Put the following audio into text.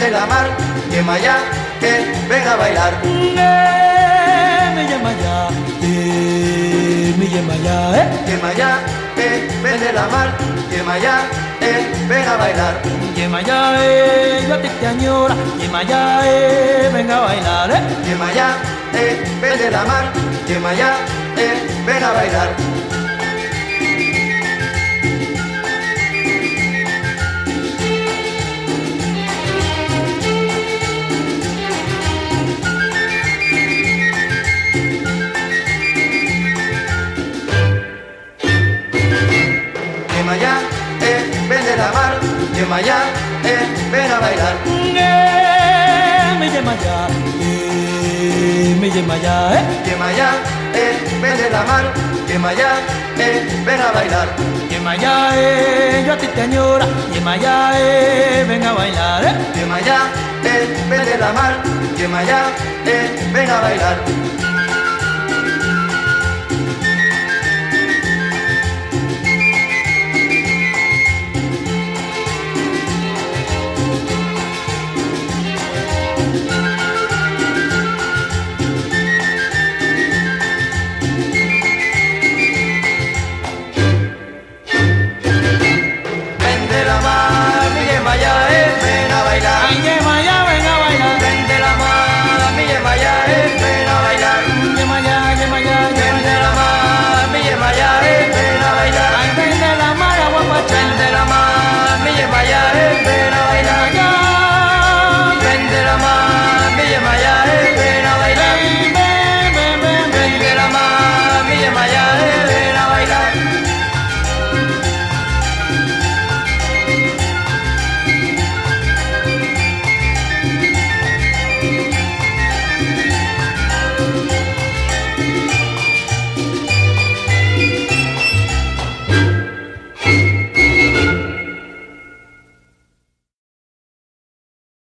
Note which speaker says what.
Speaker 1: de la mar, Yemaya, eh, venga a bailar.
Speaker 2: Eh, me llama ya, eh, me llama ya, eh.
Speaker 1: Yemaya, eh, ven de la mar, Yemaya, eh, venga a bailar.
Speaker 2: Yemaya, eh, yo ti te añora, Yemaya, eh, venga a bailar, eh.
Speaker 1: Yemaya, eh, ven de la mar, Yemaya, eh, venga a bailar. Eh, ven de la mar, Yemaya, eh, ven a bailar.
Speaker 2: Eh, me llama ya, eh, me llama ya, eh.
Speaker 1: Yemaya, eh, ven de la mar, Yemaya, eh, ven a bailar.
Speaker 2: Yemaya, eh, yo a ti te añora, Yemaya, eh, venga a bailar, eh.
Speaker 1: Yemaya, eh, ven de la mar, Yemaya, eh, ven a bailar.